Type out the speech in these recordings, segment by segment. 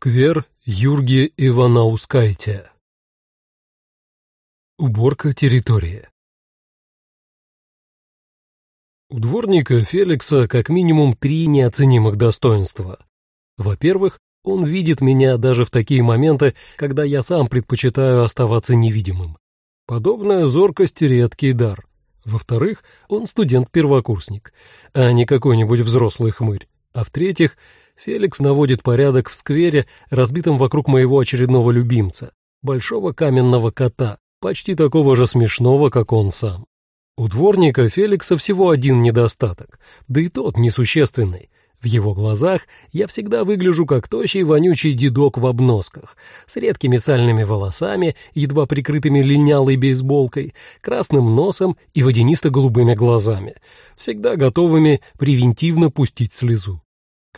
Сквер Юрги Иванаускайте. Уборка территории. У дворника Феликса как минимум три неоценимых достоинства. Во-первых, он видит меня даже в такие моменты, когда я сам предпочитаю оставаться невидимым. Подобная зоркость — редкий дар. Во-вторых, он студент-первокурсник, а не какой-нибудь взрослый хмырь. А в-третьих, Феликс наводит порядок в сквере, разбитом вокруг моего очередного любимца, большого каменного кота, почти такого же смешного, как он сам. У дворника Феликса всего один недостаток, да и тот несущественный. В его глазах я всегда выгляжу как тощий вонючий дедок в обносках, с редкими сальными волосами, едва прикрытыми линялой бейсболкой, красным носом и водянисто-голубыми глазами, всегда готовыми превентивно пустить слезу.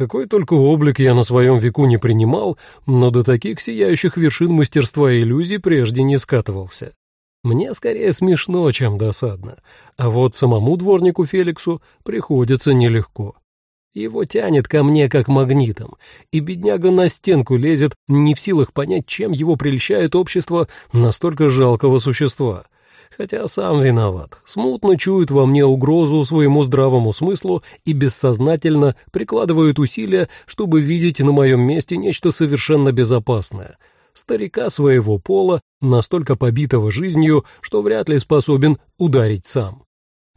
Какой только облик я на своем веку не принимал, но до таких сияющих вершин мастерства иллюзий прежде не скатывался. Мне скорее смешно, чем досадно, а вот самому дворнику Феликсу приходится нелегко. Его тянет ко мне как магнитом, и бедняга на стенку лезет, не в силах понять, чем его прельщает общество настолько жалкого существа — хотя сам виноват, смутно чует во мне угрозу своему здравому смыслу и бессознательно прикладывает усилия, чтобы видеть на моем месте нечто совершенно безопасное. Старика своего пола, настолько побитого жизнью, что вряд ли способен ударить сам.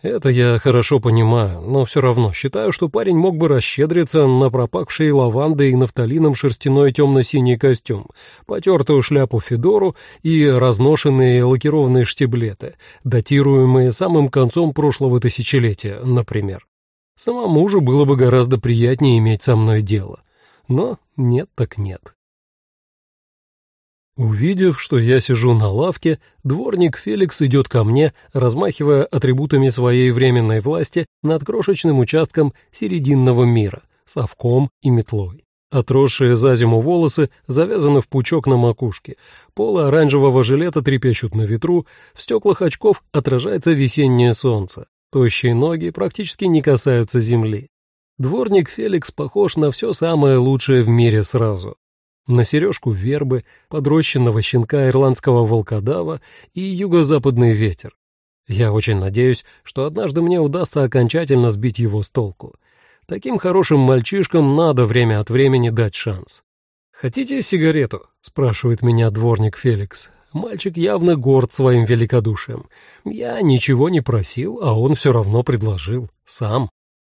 Это я хорошо понимаю, но все равно считаю, что парень мог бы расщедриться на пропахший лавандой и нафталином шерстяной темно-синий костюм, потертую шляпу Федору и разношенные лакированные штиблеты, датируемые самым концом прошлого тысячелетия, например. Самому же было бы гораздо приятнее иметь со мной дело. Но нет так нет. Увидев, что я сижу на лавке, дворник Феликс идет ко мне, размахивая атрибутами своей временной власти над крошечным участком серединного мира, совком и метлой. Отросшие за зиму волосы завязаны в пучок на макушке, полы оранжевого жилета трепещут на ветру, в стеклах очков отражается весеннее солнце, тощие ноги практически не касаются земли. Дворник Феликс похож на все самое лучшее в мире сразу на сережку вербы, подрощенного щенка ирландского волкодава и юго-западный ветер. Я очень надеюсь, что однажды мне удастся окончательно сбить его с толку. Таким хорошим мальчишкам надо время от времени дать шанс. «Хотите сигарету?» — спрашивает меня дворник Феликс. Мальчик явно горд своим великодушием. Я ничего не просил, а он все равно предложил. Сам.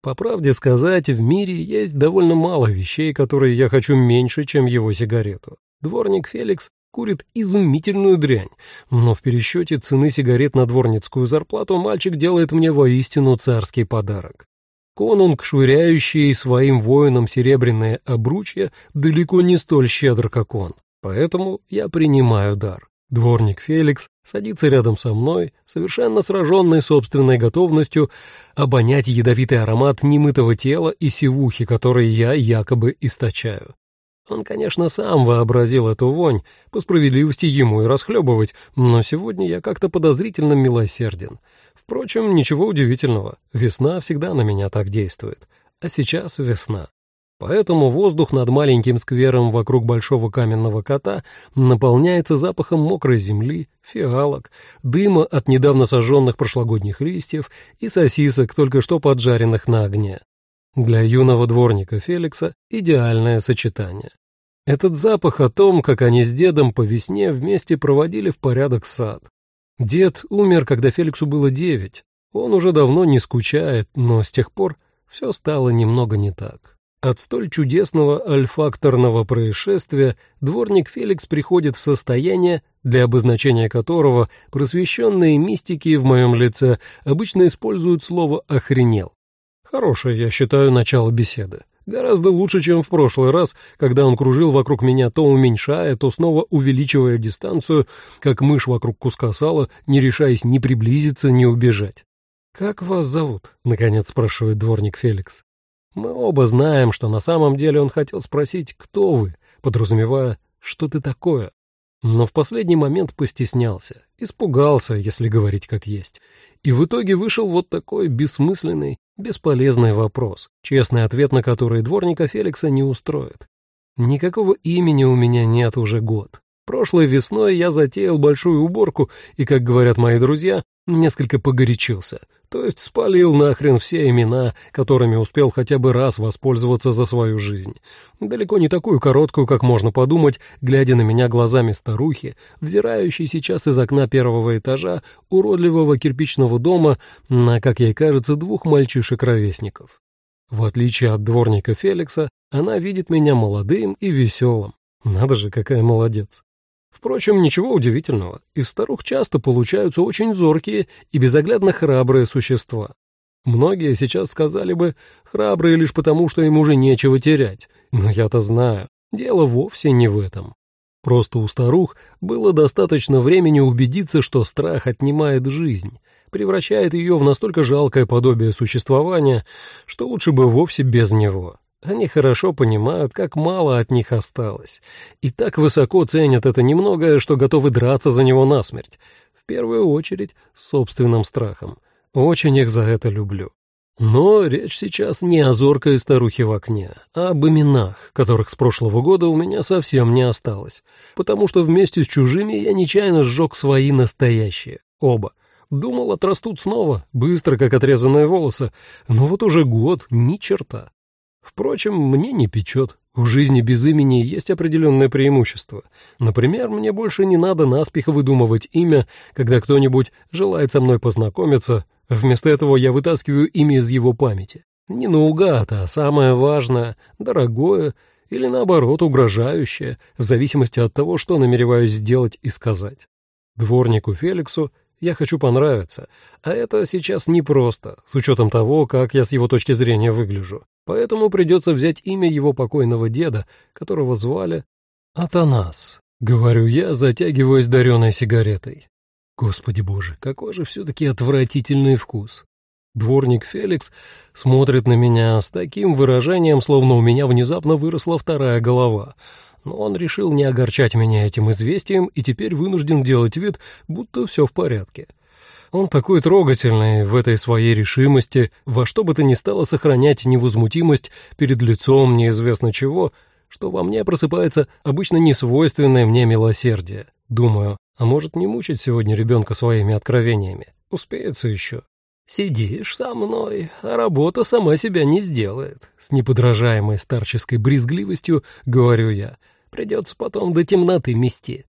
По правде сказать, в мире есть довольно мало вещей, которые я хочу меньше, чем его сигарету. Дворник Феликс курит изумительную дрянь, но в пересчете цены сигарет на дворницкую зарплату мальчик делает мне воистину царский подарок. Конунг, швыряющий своим воинам серебряные обручья, далеко не столь щедр, как он, поэтому я принимаю дар. Дворник Феликс садится рядом со мной, совершенно сраженный собственной готовностью обонять ядовитый аромат немытого тела и сивухи, которые я якобы источаю. Он, конечно, сам вообразил эту вонь, по справедливости ему и расхлебывать, но сегодня я как-то подозрительно милосерден. Впрочем, ничего удивительного, весна всегда на меня так действует. А сейчас весна. Поэтому воздух над маленьким сквером вокруг большого каменного кота наполняется запахом мокрой земли, фиалок, дыма от недавно сожженных прошлогодних листьев и сосисок, только что поджаренных на огне. Для юного дворника Феликса идеальное сочетание. Этот запах о том, как они с дедом по весне вместе проводили в порядок сад. Дед умер, когда Феликсу было девять. Он уже давно не скучает, но с тех пор все стало немного не так. От столь чудесного альфакторного происшествия дворник Феликс приходит в состояние, для обозначения которого просвещенные мистики в моем лице обычно используют слово «охренел». Хорошее, я считаю, начало беседы. Гораздо лучше, чем в прошлый раз, когда он кружил вокруг меня, то уменьшая, то снова увеличивая дистанцию, как мышь вокруг куска сала, не решаясь ни приблизиться, ни убежать. «Как вас зовут?» — наконец спрашивает дворник Феликс. Мы оба знаем, что на самом деле он хотел спросить, кто вы, подразумевая, что ты такое. Но в последний момент постеснялся, испугался, если говорить как есть. И в итоге вышел вот такой бессмысленный, бесполезный вопрос, честный ответ на который дворника Феликса не устроит. Никакого имени у меня нет уже год. Прошлой весной я затеял большую уборку и, как говорят мои друзья, несколько погорячился. То есть спалил нахрен все имена, которыми успел хотя бы раз воспользоваться за свою жизнь. Далеко не такую короткую, как можно подумать, глядя на меня глазами старухи, взирающей сейчас из окна первого этажа уродливого кирпичного дома на, как ей кажется, двух мальчишек-ровесников. В отличие от дворника Феликса, она видит меня молодым и веселым. Надо же, какая молодец. Впрочем, ничего удивительного. Из старух часто получаются очень зоркие и безоглядно храбрые существа. Многие сейчас сказали бы «храбрые лишь потому, что им уже нечего терять». Но я-то знаю, дело вовсе не в этом. Просто у старух было достаточно времени убедиться, что страх отнимает жизнь, превращает ее в настолько жалкое подобие существования, что лучше бы вовсе без него. Они хорошо понимают, как мало от них осталось, и так высоко ценят это немногое, что готовы драться за него насмерть, в первую очередь с собственным страхом. Очень их за это люблю. Но речь сейчас не о зоркой старухе в окне, а об именах, которых с прошлого года у меня совсем не осталось, потому что вместе с чужими я нечаянно сжег свои настоящие, оба. Думал, отрастут снова, быстро, как отрезанные волосы, но вот уже год ни черта. Впрочем, мне не печет. У жизни без имени есть определенное преимущество. Например, мне больше не надо наспех выдумывать имя, когда кто-нибудь желает со мной познакомиться. Вместо этого я вытаскиваю имя из его памяти. Не наугад, а самое важное, дорогое или, наоборот, угрожающее, в зависимости от того, что намереваюсь сделать и сказать. Дворнику Феликсу я хочу понравиться, а это сейчас непросто, с учетом того, как я с его точки зрения выгляжу. Поэтому придется взять имя его покойного деда, которого звали Атанас. Говорю я, затягиваясь дареной сигаретой. Господи боже, какой же все-таки отвратительный вкус. Дворник Феликс смотрит на меня с таким выражением, словно у меня внезапно выросла вторая голова — но он решил не огорчать меня этим известием и теперь вынужден делать вид, будто все в порядке. Он такой трогательный в этой своей решимости, во что бы то ни стало сохранять невозмутимость перед лицом неизвестно чего, что во мне просыпается обычно несвойственное мне милосердие. Думаю, а может не мучить сегодня ребенка своими откровениями? Успеется еще. «Сидишь со мной, а работа сама себя не сделает», — с неподражаемой старческой брезгливостью говорю я — Придется потом до темноты мести».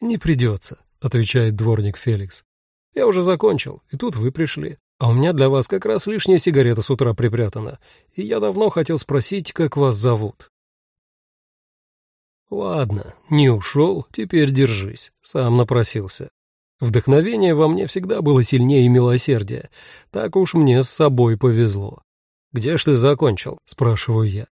«Не придется», — отвечает дворник Феликс. «Я уже закончил, и тут вы пришли. А у меня для вас как раз лишняя сигарета с утра припрятана, и я давно хотел спросить, как вас зовут». «Ладно, не ушел, теперь держись», — сам напросился. Вдохновение во мне всегда было сильнее милосердия. Так уж мне с собой повезло. «Где ж ты закончил?» — спрашиваю я.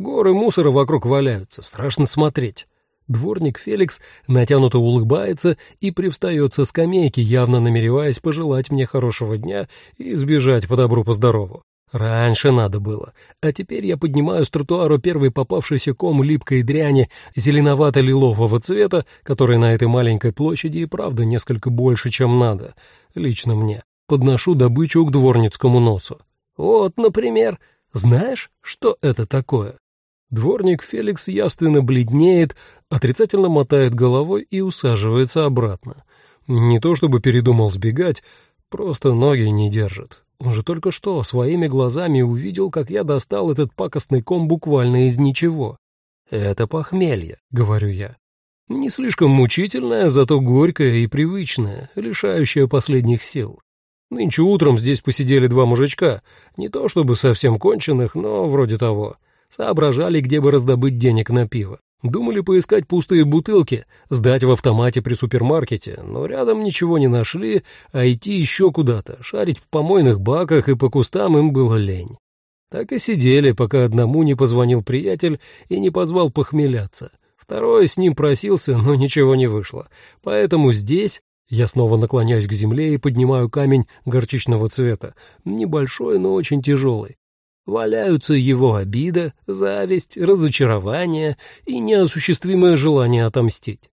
Горы мусора вокруг валяются, страшно смотреть. Дворник Феликс натянуто улыбается и привстает со скамейки, явно намереваясь пожелать мне хорошего дня и сбежать по добру по здорову. Раньше надо было, а теперь я поднимаю с тротуара первый попавшийся ком липкой дряни зеленовато-лилового цвета, который на этой маленькой площади и правда несколько больше, чем надо, лично мне. Подношу добычу к дворницкому носу. Вот, например, знаешь, что это такое? Дворник Феликс явственно бледнеет, отрицательно мотает головой и усаживается обратно. Не то чтобы передумал сбегать, просто ноги не держит. Он же только что своими глазами увидел, как я достал этот пакостный ком буквально из ничего. «Это похмелье», — говорю я. Не слишком мучительное, зато горькое и привычное, лишающее последних сил. Нынче утром здесь посидели два мужичка, не то чтобы совсем конченых, но вроде того — Соображали, где бы раздобыть денег на пиво. Думали поискать пустые бутылки, сдать в автомате при супермаркете, но рядом ничего не нашли, а идти еще куда-то, шарить в помойных баках и по кустам им было лень. Так и сидели, пока одному не позвонил приятель и не позвал похмеляться. Второй с ним просился, но ничего не вышло. Поэтому здесь я снова наклоняюсь к земле и поднимаю камень горчичного цвета, небольшой, но очень тяжелый. Валяются его обида, зависть, разочарование и неосуществимое желание отомстить.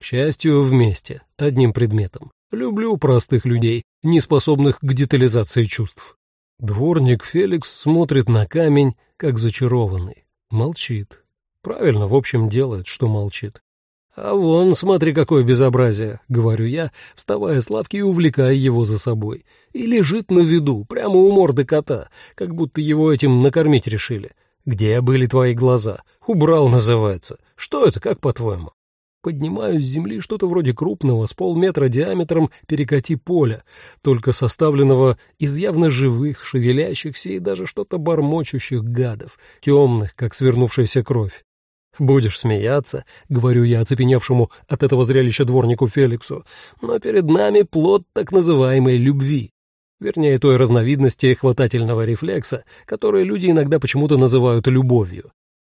К счастью, вместе, одним предметом. Люблю простых людей, не способных к детализации чувств. Дворник Феликс смотрит на камень, как зачарованный. Молчит. Правильно, в общем, делает, что молчит. «А вон, смотри, какое безобразие!» — говорю я, вставая с лавки и увлекая его за собой. И лежит на виду, прямо у морды кота, как будто его этим накормить решили. «Где были твои глаза?» «Убрал, называется. Что это, как по-твоему?» Поднимаю с земли что-то вроде крупного, с полметра диаметром перекати поля, только составленного из явно живых, шевелящихся и даже что-то бормочущих гадов, темных, как свернувшаяся кровь. «Будешь смеяться», — говорю я оцепеневшему от этого зрелища дворнику Феликсу, «но перед нами плод так называемой любви. Вернее, той разновидности хватательного рефлекса, который люди иногда почему-то называют любовью.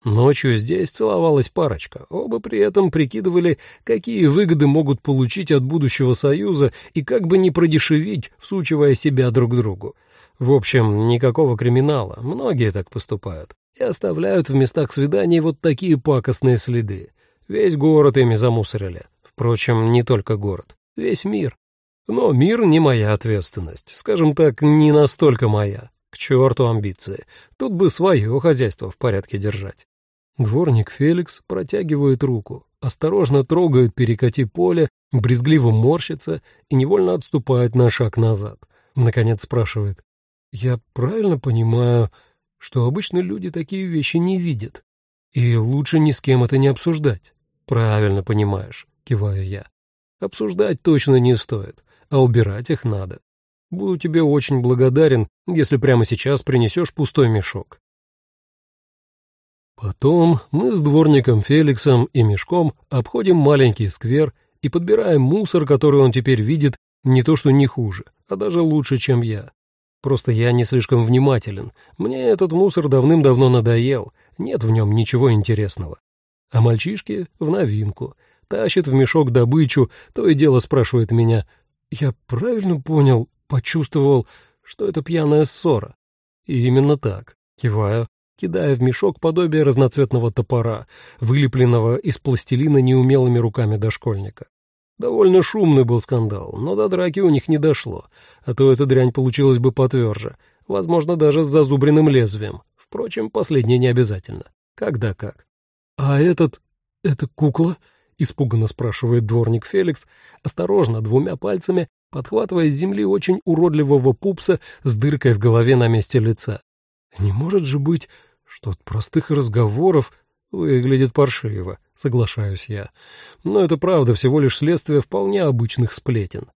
Ночью здесь целовалась парочка, оба при этом прикидывали, какие выгоды могут получить от будущего союза и как бы не продешевить, всучивая себя друг другу. В общем, никакого криминала, многие так поступают и оставляют в местах свиданий вот такие пакостные следы. Весь город ими замусорили. Впрочем, не только город, весь мир. Но мир не моя ответственность, скажем так, не настолько моя. К черту амбиции, тут бы свое хозяйство в порядке держать. Дворник Феликс протягивает руку, осторожно трогает перекати поле, брезгливо морщится и невольно отступает на шаг назад. Наконец спрашивает, «Я правильно понимаю, что обычно люди такие вещи не видят. И лучше ни с кем это не обсуждать. Правильно понимаешь, киваю я. Обсуждать точно не стоит, а убирать их надо. Буду тебе очень благодарен, если прямо сейчас принесешь пустой мешок. Потом мы с дворником Феликсом и мешком обходим маленький сквер и подбираем мусор, который он теперь видит не то что не хуже, а даже лучше, чем я. Просто я не слишком внимателен. Мне этот мусор давным-давно надоел, нет в нем ничего интересного. А мальчишки в новинку. Тащит в мешок добычу, то и дело спрашивает меня. Я правильно понял, почувствовал, что это пьяная ссора? И именно так. Киваю, кидая в мешок подобие разноцветного топора, вылепленного из пластилина неумелыми руками дошкольника. Довольно шумный был скандал, но до драки у них не дошло, а то эта дрянь получилась бы потверже, возможно, даже с зазубренным лезвием. Впрочем, последнее не обязательно. Когда как. «А этот... это кукла?» — испуганно спрашивает дворник Феликс, осторожно, двумя пальцами, подхватывая с земли очень уродливого пупса с дыркой в голове на месте лица. «Не может же быть, что от простых разговоров выглядит паршиво», соглашаюсь я. Но это правда всего лишь следствие вполне обычных сплетен.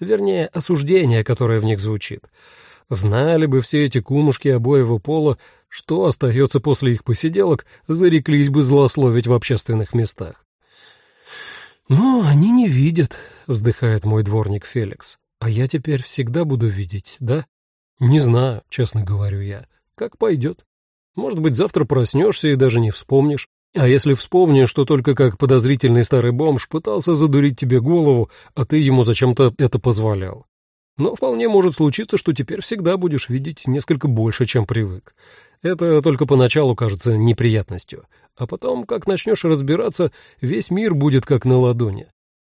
Вернее, осуждение, которое в них звучит. Знали бы все эти кумушки обоего пола, что остается после их посиделок, зареклись бы злословить в общественных местах. «Но они не видят», — вздыхает мой дворник Феликс. «А я теперь всегда буду видеть, да?» «Не знаю», — честно говорю я. «Как пойдет. Может быть, завтра проснешься и даже не вспомнишь. А если вспомнишь, что только как подозрительный старый бомж пытался задурить тебе голову, а ты ему зачем-то это позволял. Но вполне может случиться, что теперь всегда будешь видеть несколько больше, чем привык. Это только поначалу кажется неприятностью, а потом, как начнешь разбираться, весь мир будет как на ладони.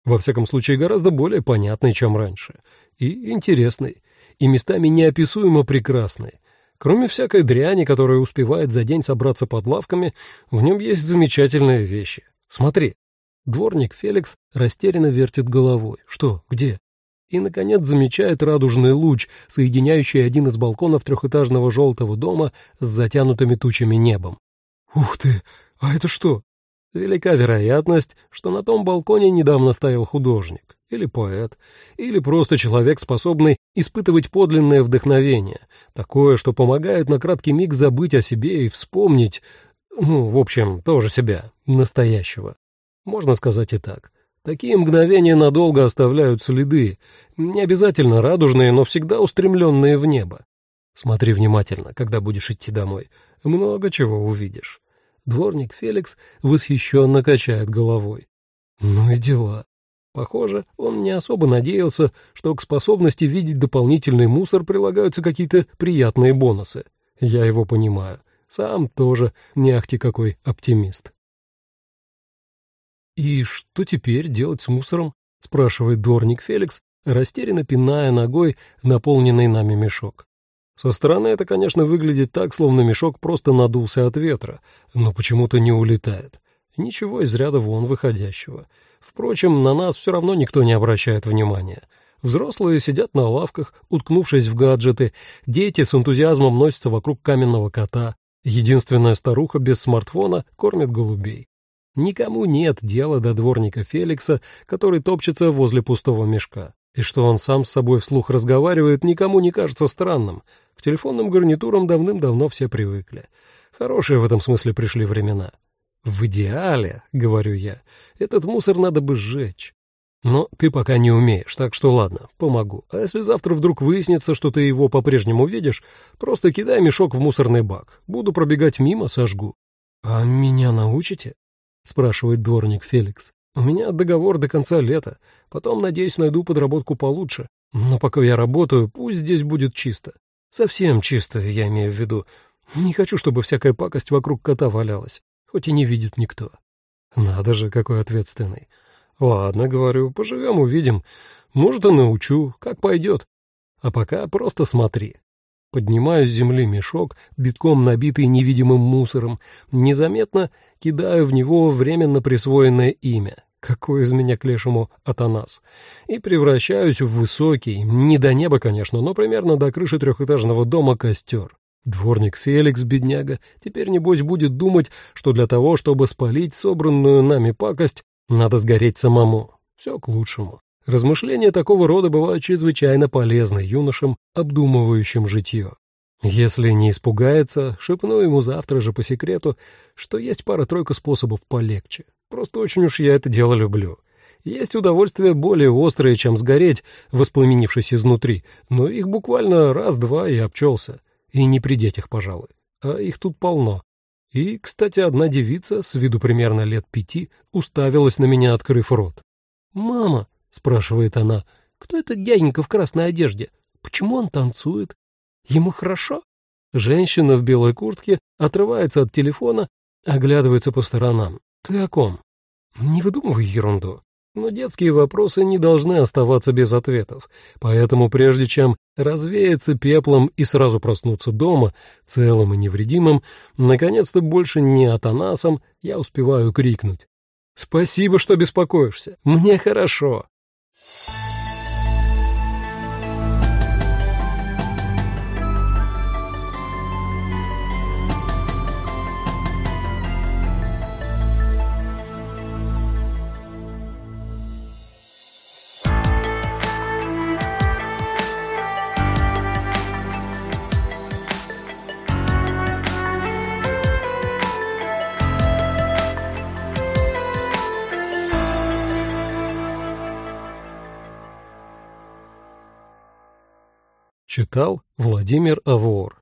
Во всяком случае, гораздо более понятный, чем раньше, и интересный, и местами неописуемо прекрасный, Кроме всякой дряни, которая успевает за день собраться под лавками, в нем есть замечательные вещи. Смотри. Дворник Феликс растерянно вертит головой. Что? Где? И, наконец, замечает радужный луч, соединяющий один из балконов трехэтажного желтого дома с затянутыми тучами небом. «Ух ты! А это что?» Велика вероятность, что на том балконе недавно стоял художник, или поэт, или просто человек, способный испытывать подлинное вдохновение, такое, что помогает на краткий миг забыть о себе и вспомнить, ну, в общем, тоже себя, настоящего. Можно сказать и так. Такие мгновения надолго оставляют следы, не обязательно радужные, но всегда устремленные в небо. Смотри внимательно, когда будешь идти домой. Много чего увидишь. Дворник Феликс восхищенно качает головой. Ну и дела. Похоже, он не особо надеялся, что к способности видеть дополнительный мусор прилагаются какие-то приятные бонусы. Я его понимаю. Сам тоже не ахти какой оптимист. «И что теперь делать с мусором?» — спрашивает дворник Феликс, растерянно пиная ногой наполненный нами мешок. Со стороны это, конечно, выглядит так, словно мешок просто надулся от ветра, но почему-то не улетает. Ничего из ряда вон выходящего. Впрочем, на нас все равно никто не обращает внимания. Взрослые сидят на лавках, уткнувшись в гаджеты, дети с энтузиазмом носятся вокруг каменного кота, единственная старуха без смартфона кормит голубей. Никому нет дела до дворника Феликса, который топчется возле пустого мешка. И что он сам с собой вслух разговаривает, никому не кажется странным. К телефонным гарнитурам давным-давно все привыкли. Хорошие в этом смысле пришли времена. В идеале, говорю я, этот мусор надо бы сжечь. Но ты пока не умеешь, так что ладно, помогу. А если завтра вдруг выяснится, что ты его по-прежнему видишь, просто кидай мешок в мусорный бак. Буду пробегать мимо, сожгу. А меня научите? спрашивает дворник Феликс. У меня договор до конца лета. Потом, надеюсь, найду подработку получше. Но пока я работаю, пусть здесь будет чисто. Совсем чисто, я имею в виду. Не хочу, чтобы всякая пакость вокруг кота валялась, хоть и не видит никто. Надо же, какой ответственный. Ладно, говорю, поживем, увидим. Может, и научу, как пойдет. А пока просто смотри. Поднимаю с земли мешок, битком набитый невидимым мусором, незаметно кидаю в него временно присвоенное имя. Какой из меня к лешему Атанас. И превращаюсь в высокий, не до неба, конечно, но примерно до крыши трехэтажного дома костер. Дворник Феликс, бедняга, теперь, небось, будет думать, что для того, чтобы спалить собранную нами пакость, надо сгореть самому. Все к лучшему. Размышления такого рода бывают чрезвычайно полезны юношам, обдумывающим житье. Если не испугается, шепну ему завтра же по секрету, что есть пара-тройка способов полегче. Просто очень уж я это дело люблю. Есть удовольствие более острое, чем сгореть, воспламенившись изнутри, но их буквально раз-два и обчелся. И не при детях, пожалуй. А их тут полно. И, кстати, одна девица, с виду примерно лет пяти, уставилась на меня, открыв рот. «Мама», — спрашивает она, — «кто этот дяденька в красной одежде? Почему он танцует? Ему хорошо?» Женщина в белой куртке отрывается от телефона, оглядывается по сторонам. «Ты о ком?» «Не выдумывай ерунду. Но детские вопросы не должны оставаться без ответов, поэтому прежде чем развеяться пеплом и сразу проснуться дома, целым и невредимым, наконец-то больше не Атанасом, я успеваю крикнуть. «Спасибо, что беспокоишься. Мне хорошо». Читал Владимир Авор